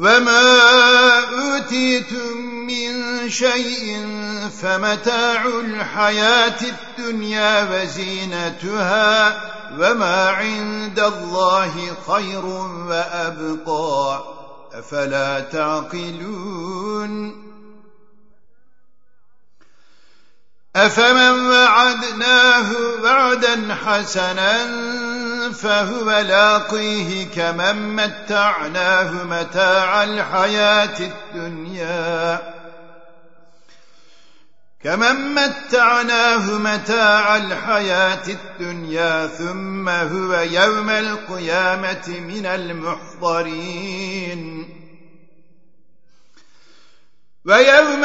وما أوتيتم من شيء فمتاع الحياة الدنيا وزينتها وما عند الله خير وأبقى أفلا تعقلون أفمن وعدناه وعدا حسنا فهو لاقيه كمن متعناه متاع الحياة الدنيا. كمن متعناه متاع الحياة الدنيا ثم هو يوم القيامة من المحضرين. ويوم